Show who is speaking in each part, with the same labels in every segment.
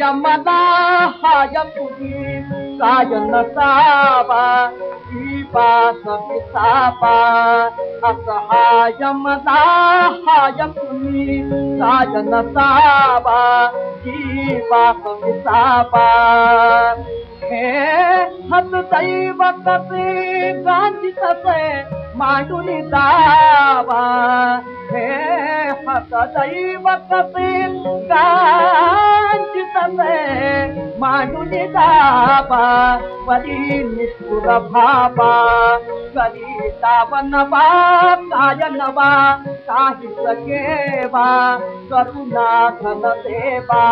Speaker 1: यमदा हायपुरी सायन साबा दीपा सवितापा असहायमदा हायपुरी सायन साबा दीपा सवितापा हे हत दैव कसे गांधी तसे मांडून दावा हे हत दैव कसे समय माडुलितापा परी निष्ठुर भापा सरितावन बा कायन बा साहित्य करुणा धन देवा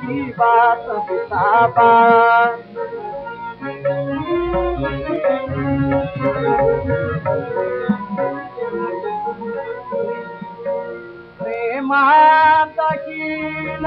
Speaker 1: शिवा सविताबा प्रेमात हीन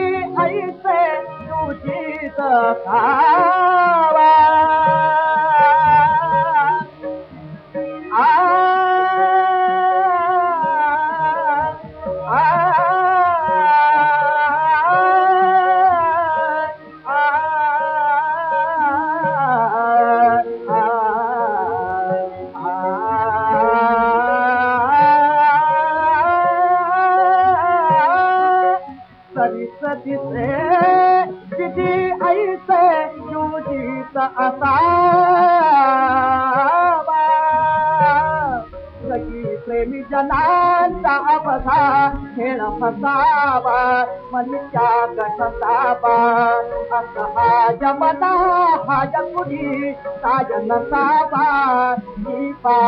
Speaker 1: सरिसतिसे किती ऐसे तुझी सखावा आ सदी से किती ऐसे युजीत असावा सगळी प्रेमी जनांचा अवघा खेळ फसावा मनीच्या गठसावा असा हा जमना हा जगुडी सायन सावा दीपा